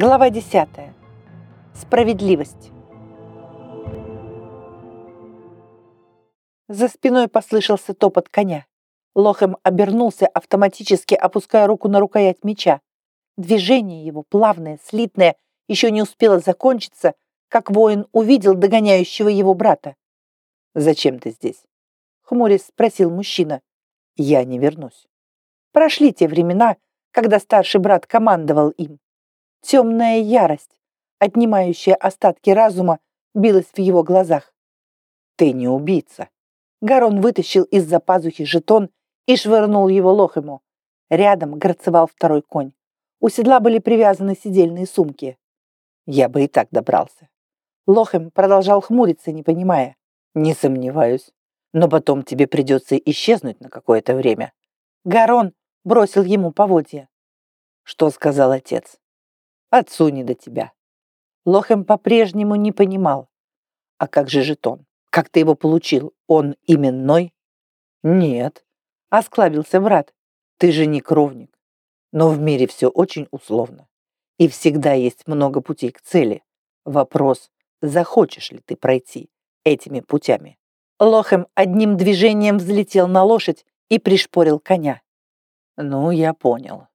Глава 10. Справедливость. За спиной послышался топот коня. Лохем обернулся, автоматически опуская руку на рукоять меча. Движение его, плавное, слитное, еще не успело закончиться, как воин увидел догоняющего его брата. «Зачем ты здесь?» — хмурясь спросил мужчина. «Я не вернусь». Прошли те времена, когда старший брат командовал им. Темная ярость, отнимающая остатки разума, билась в его глазах. «Ты не убийца». Гарон вытащил из-за пазухи жетон и швырнул его лохему. Рядом грацевал второй конь. У седла были привязаны сидельные сумки. Я бы и так добрался. Лохем продолжал хмуриться, не понимая. Не сомневаюсь. Но потом тебе придется исчезнуть на какое-то время. Гарон бросил ему поводья. Что сказал отец? Отцу не до тебя. Лохем по-прежнему не понимал. А как же жетон? Как ты его получил? Он именной? Нет, осклабился брат. Ты же не кровник. Но в мире все очень условно. И всегда есть много путей к цели. Вопрос, захочешь ли ты пройти этими путями? Лохем одним движением взлетел на лошадь и пришпорил коня. Ну, я понял.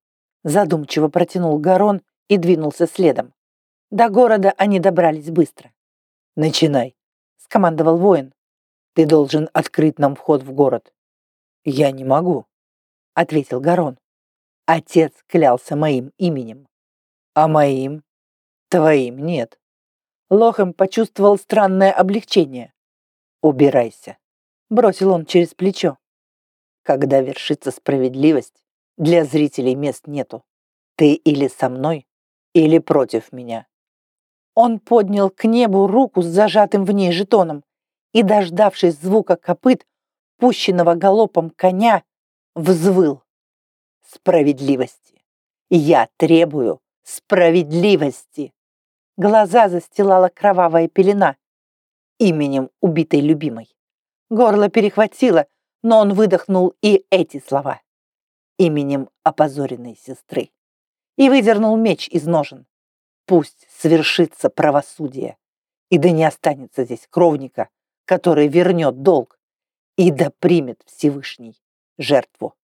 Задумчиво протянул Гарон и двинулся следом. До города они добрались быстро. «Начинай», — скомандовал воин. «Ты должен открыть нам вход в город». «Я не могу», — ответил Гарон. «Отец клялся моим именем». «А моим?» «Твоим нет». Лохем почувствовал странное облегчение. «Убирайся», — бросил он через плечо. «Когда вершится справедливость, для зрителей мест нету. Ты или со мной, или против меня. Он поднял к небу руку с зажатым в ней жетоном и, дождавшись звука копыт, пущенного галопом коня, взвыл. Справедливости. Я требую справедливости. Глаза застилала кровавая пелена именем убитой любимой. Горло перехватило, но он выдохнул и эти слова именем опозоренной сестры и выдернул меч из ножен. Пусть свершится правосудие, и да не останется здесь кровника, который вернет долг, и да примет Всевышний жертву.